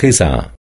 黑伞